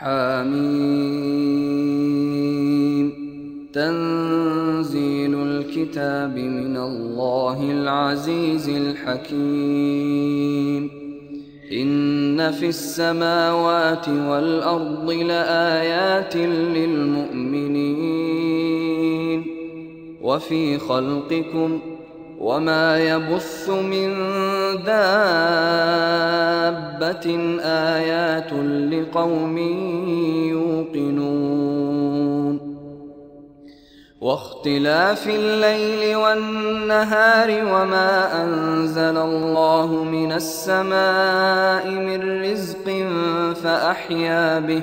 حميم. تنزيل الكتاب من الله العزيز الحكيم. إن في السماوات والأرض لآيات للمؤمنين. وفي خلقكم وما يبث من دابة آيات لقوم يوقنون واختلاف الليل والنهار وما أنزل الله من السماء من رزق فأحيا به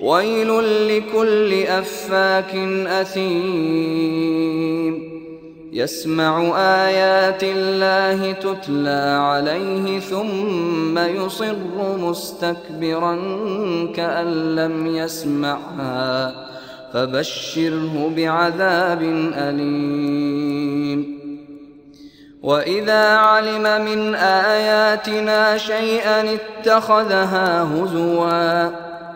ويل لكل أفاك أثيم. يسمع آيات الله تتلى عليه ثم يصر مستكبرا كأن لم يسمعها. فبشره بعذاب أليم. وإذا علم من آياتنا شيئا اتخذها هزواً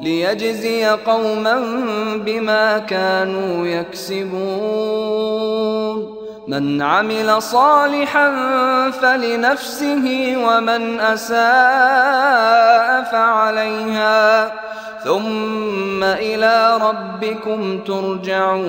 ليجزي قوما بما كانوا يكسبون. من عمل صالحا فلنفسه ومن أساء فعليها. ثم إلى ربكم ترجعون.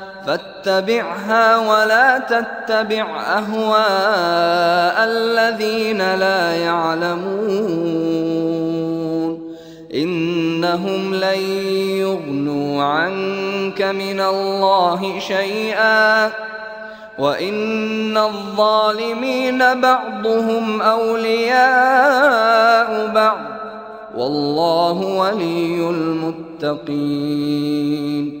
فاتبعها ولا تتبع أهواء الذين لا يعلمون. إنهم لن يغنوا عنك من الله شيئا. وإن الظالمين بعضهم أولياء بعض. والله ولي المتقين.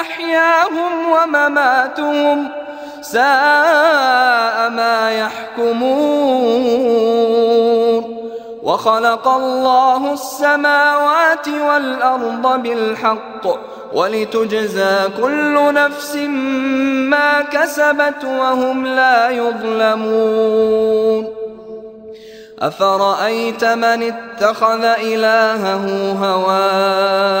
محياهم ومماتهم ساء ما يحكمون. وخلق الله السماوات والأرض بالحق ولتجزى كل نفس ما كسبت وهم لا يظلمون. أفرأيت من اتخذ إلهه هواه؟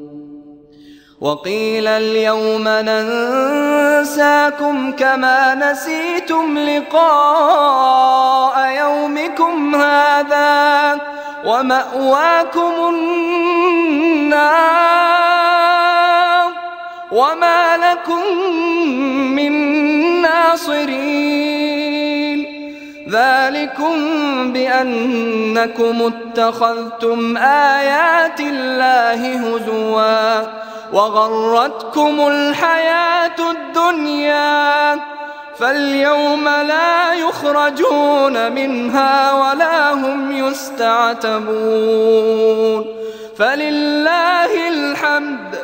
وقيل اليوم ننساكم كما نسيتم لقاء يومكم هذا ومأواكم النار وما لكم من ناصرين ذلكم بأنكم اتخذتم آيات الله هزواً وغرتكم الحياة الدنيا فاليوم لا يخرجون منها ولا هم يستعتبون فلله الحمد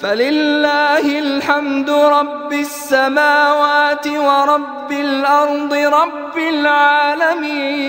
فلله الحمد رب السماوات ورب الأرض رب العالمين.